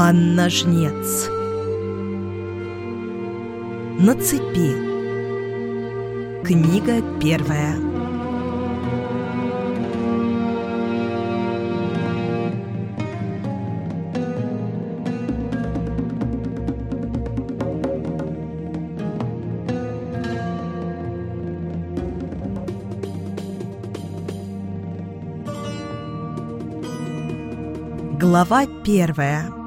Анна Жнец. На цепи. Книга первая. Глава первая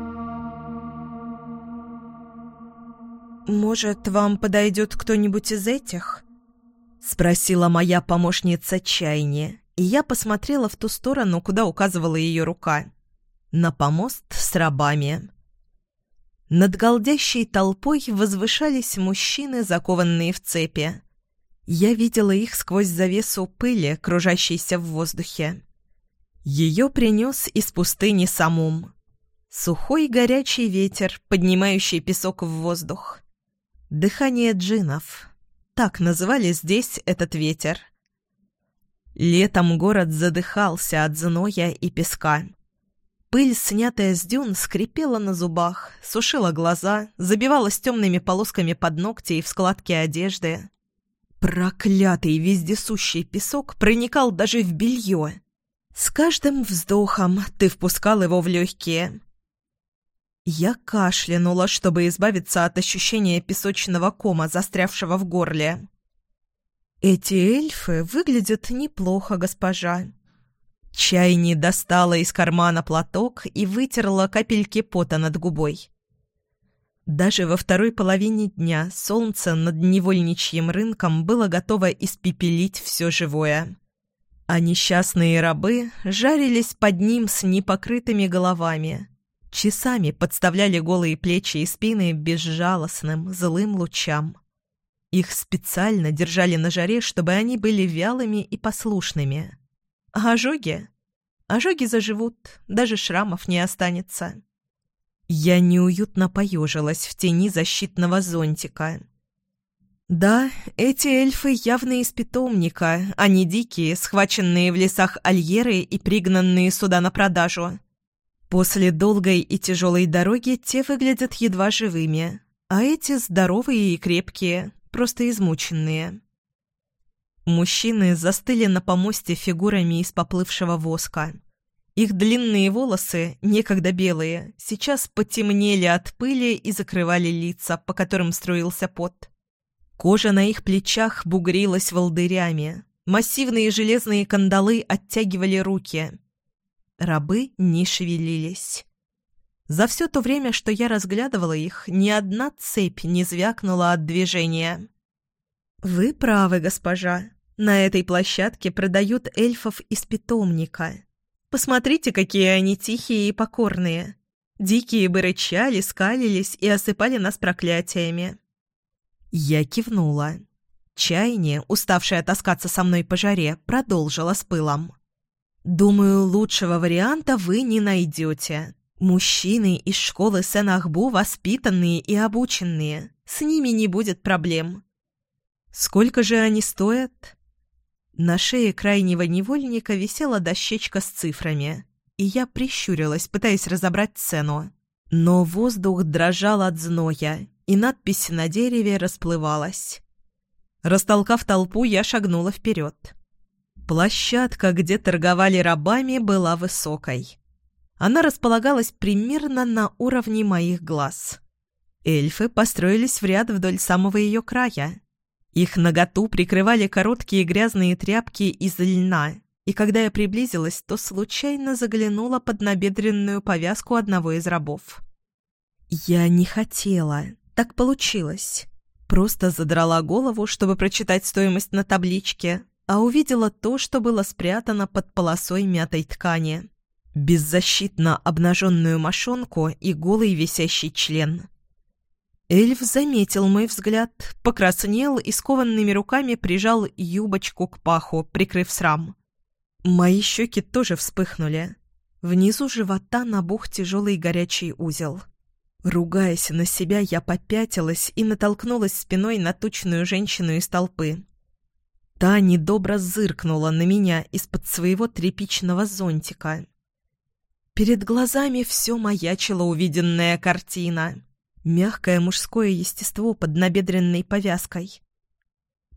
«Может, вам подойдет кто-нибудь из этих?» — спросила моя помощница Чайни, и я посмотрела в ту сторону, куда указывала ее рука. На помост с рабами. Над голдящей толпой возвышались мужчины, закованные в цепи. Я видела их сквозь завесу пыли, кружащейся в воздухе. Ее принес из пустыни самум. Сухой горячий ветер, поднимающий песок в воздух. Дыхание джинов. Так называли здесь этот ветер. Летом город задыхался от зноя и песка. Пыль, снятая с дюн, скрипела на зубах, сушила глаза, забивалась темными полосками под ногти и в складки одежды. Проклятый вездесущий песок проникал даже в белье. С каждым вздохом ты впускал его в легкие. Я кашлянула, чтобы избавиться от ощущения песочного кома, застрявшего в горле. «Эти эльфы выглядят неплохо, госпожа». Чайни достала из кармана платок и вытерла капельки пота над губой. Даже во второй половине дня солнце над невольничьим рынком было готово испепелить все живое а несчастные рабы жарились под ним с непокрытыми головами. Часами подставляли голые плечи и спины безжалостным, злым лучам. Их специально держали на жаре, чтобы они были вялыми и послушными. А ожоги? Ожоги заживут, даже шрамов не останется. Я неуютно поежилась в тени защитного зонтика. Да, эти эльфы явно из питомника, а не дикие, схваченные в лесах Альеры и пригнанные сюда на продажу. После долгой и тяжелой дороги те выглядят едва живыми, а эти здоровые и крепкие, просто измученные. Мужчины застыли на помосте фигурами из поплывшего воска. Их длинные волосы, некогда белые, сейчас потемнели от пыли и закрывали лица, по которым струился пот. Кожа на их плечах бугрилась волдырями. Массивные железные кандалы оттягивали руки. Рабы не шевелились. За все то время, что я разглядывала их, ни одна цепь не звякнула от движения. «Вы правы, госпожа. На этой площадке продают эльфов из питомника. Посмотрите, какие они тихие и покорные. Дикие бы рычали, скалились и осыпали нас проклятиями. Я кивнула. Чайни, уставшая таскаться со мной по жаре, продолжила с пылом. «Думаю, лучшего варианта вы не найдете. Мужчины из школы Сен-Ахбу воспитанные и обученные. С ними не будет проблем». «Сколько же они стоят?» На шее крайнего невольника висела дощечка с цифрами, и я прищурилась, пытаясь разобрать цену. Но воздух дрожал от зноя, и надпись на дереве расплывалась. Растолкав толпу, я шагнула вперед. Площадка, где торговали рабами, была высокой. Она располагалась примерно на уровне моих глаз. Эльфы построились в ряд вдоль самого ее края. Их наготу прикрывали короткие грязные тряпки из льна, и когда я приблизилась, то случайно заглянула под набедренную повязку одного из рабов. Я не хотела, так получилось. Просто задрала голову, чтобы прочитать стоимость на табличке, а увидела то, что было спрятано под полосой мятой ткани. Беззащитно обнаженную мошонку и голый висящий член. Эльф заметил мой взгляд, покраснел и скованными руками прижал юбочку к паху, прикрыв срам. Мои щеки тоже вспыхнули. Внизу живота набух тяжелый горячий узел. Ругаясь на себя, я попятилась и натолкнулась спиной на тучную женщину из толпы. Та недобро зыркнула на меня из-под своего тряпичного зонтика. Перед глазами все маячила увиденная картина. Мягкое мужское естество под набедренной повязкой.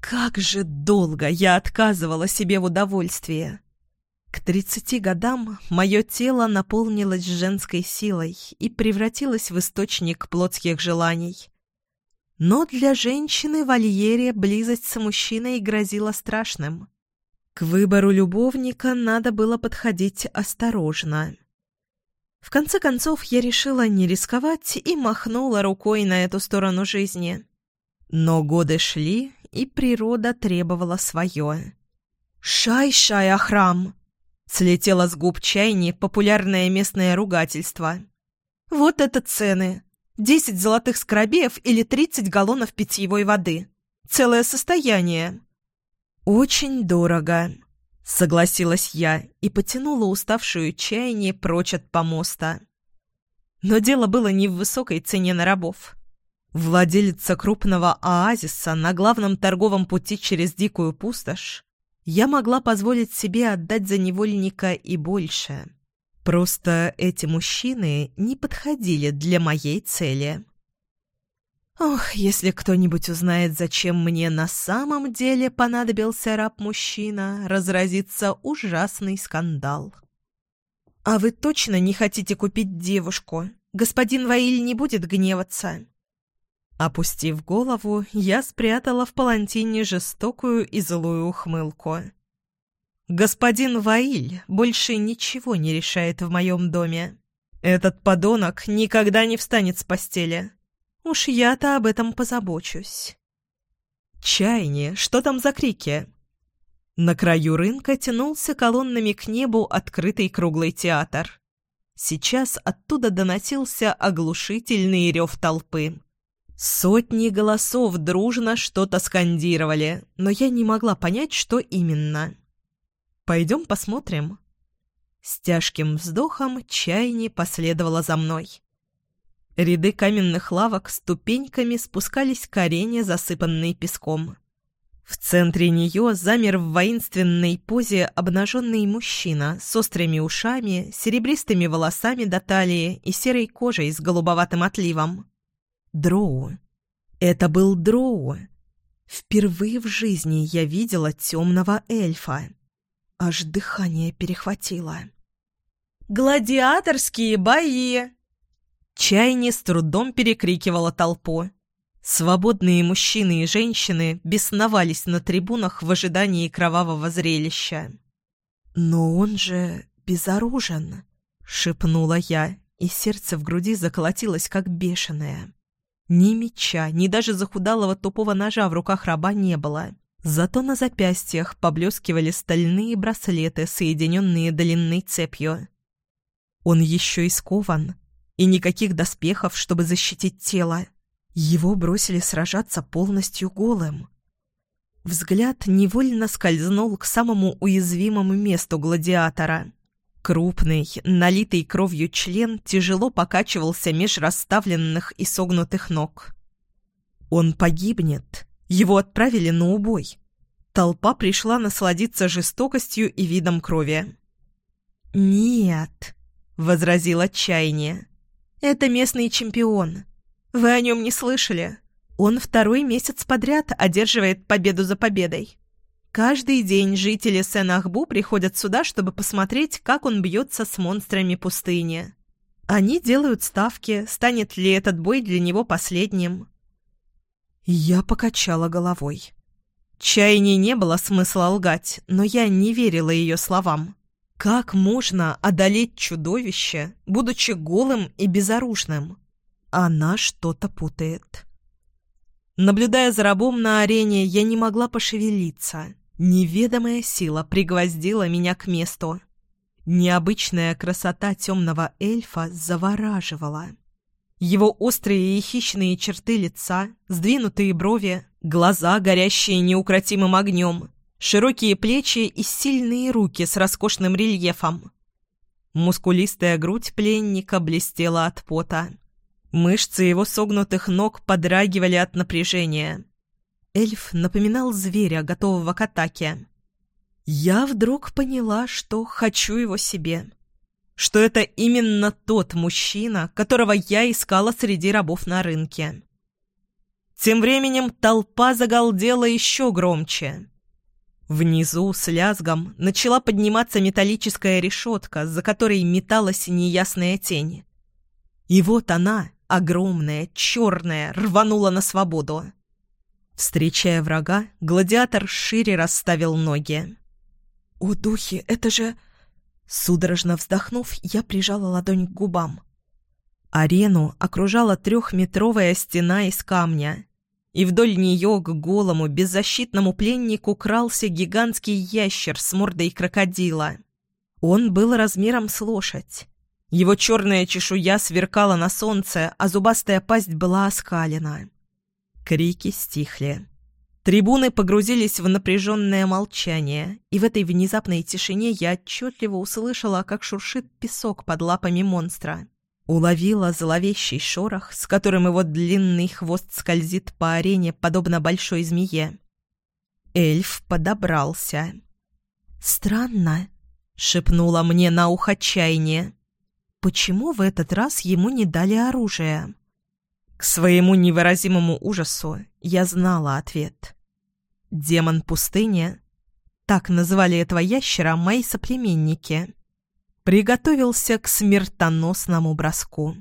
Как же долго я отказывала себе в удовольствии. К тридцати годам мое тело наполнилось женской силой и превратилось в источник плотских желаний. Но для женщины в вольере близость с мужчиной грозила страшным. К выбору любовника надо было подходить осторожно. В конце концов, я решила не рисковать и махнула рукой на эту сторону жизни. Но годы шли, и природа требовала свое. «Шай-шай, Ахрам!» Слетело с губ чайни популярное местное ругательство. «Вот это цены! Десять золотых скоробеев или тридцать галлонов питьевой воды. Целое состояние!» «Очень дорого», — согласилась я и потянула уставшую чайни прочь от помоста. Но дело было не в высокой цене на рабов. Владелица крупного оазиса на главном торговом пути через дикую пустошь я могла позволить себе отдать за невольника и больше. Просто эти мужчины не подходили для моей цели. Ох, если кто-нибудь узнает, зачем мне на самом деле понадобился раб-мужчина, разразится ужасный скандал. «А вы точно не хотите купить девушку? Господин Ваиль не будет гневаться?» Опустив голову, я спрятала в палантине жестокую и злую ухмылку. «Господин Ваиль больше ничего не решает в моем доме. Этот подонок никогда не встанет с постели. Уж я-то об этом позабочусь». «Чайни, что там за крики?» На краю рынка тянулся колоннами к небу открытый круглый театр. Сейчас оттуда доносился оглушительный рев толпы. Сотни голосов дружно что-то скандировали, но я не могла понять, что именно. «Пойдем посмотрим». С тяжким вздохом чайни последовала за мной. Ряды каменных лавок ступеньками спускались к арене, засыпанной песком. В центре нее замер в воинственной позе обнаженный мужчина с острыми ушами, серебристыми волосами до талии и серой кожей с голубоватым отливом. Дроу. Это был Дроу. Впервые в жизни я видела темного эльфа. Аж дыхание перехватило. «Гладиаторские бои!» Чайни с трудом перекрикивала толпу. Свободные мужчины и женщины бесновались на трибунах в ожидании кровавого зрелища. «Но он же безоружен», — шепнула я, и сердце в груди заколотилось, как бешеное. Ни меча, ни даже захудалого тупого ножа в руках раба не было. Зато на запястьях поблескивали стальные браслеты, соединенные длинной цепью. Он еще и скован, и никаких доспехов, чтобы защитить тело. Его бросили сражаться полностью голым. Взгляд невольно скользнул к самому уязвимому месту гладиатора — Крупный, налитый кровью член тяжело покачивался меж расставленных и согнутых ног. Он погибнет. Его отправили на убой. Толпа пришла насладиться жестокостью и видом крови. «Нет», — возразил отчаяние. «Это местный чемпион. Вы о нем не слышали? Он второй месяц подряд одерживает победу за победой. Каждый день жители Сен-Ахбу приходят сюда, чтобы посмотреть, как он бьется с монстрами пустыни. Они делают ставки, станет ли этот бой для него последним. Я покачала головой. Чайне не было смысла лгать, но я не верила ее словам. Как можно одолеть чудовище, будучи голым и безоружным? Она что-то путает. Наблюдая за рабом на арене, я не могла пошевелиться. Неведомая сила пригвоздила меня к месту. Необычная красота темного эльфа завораживала. Его острые и хищные черты лица, сдвинутые брови, глаза, горящие неукротимым огнем, широкие плечи и сильные руки с роскошным рельефом. Мускулистая грудь пленника блестела от пота. Мышцы его согнутых ног подрагивали от напряжения. Эльф напоминал зверя, готового к атаке. Я вдруг поняла, что хочу его себе. Что это именно тот мужчина, которого я искала среди рабов на рынке. Тем временем толпа загалдела еще громче. Внизу с лязгом начала подниматься металлическая решетка, за которой металась неясная тень. И вот она, огромная, черная, рванула на свободу. Встречая врага, гладиатор шире расставил ноги. «О, духи, это же...» Судорожно вздохнув, я прижала ладонь к губам. Арену окружала трехметровая стена из камня, и вдоль нее к голому, беззащитному пленнику крался гигантский ящер с мордой крокодила. Он был размером с лошадь. Его черная чешуя сверкала на солнце, а зубастая пасть была оскалена. Крики стихли. Трибуны погрузились в напряженное молчание, и в этой внезапной тишине я отчетливо услышала, как шуршит песок под лапами монстра. Уловила зловещий шорох, с которым его длинный хвост скользит по арене, подобно большой змее. Эльф подобрался. «Странно», — шепнула мне на ухо чайне. «Почему в этот раз ему не дали оружие?» К своему невыразимому ужасу я знала ответ. Демон пустыни, так называли этого ящера мои соплеменники, приготовился к смертоносному броску.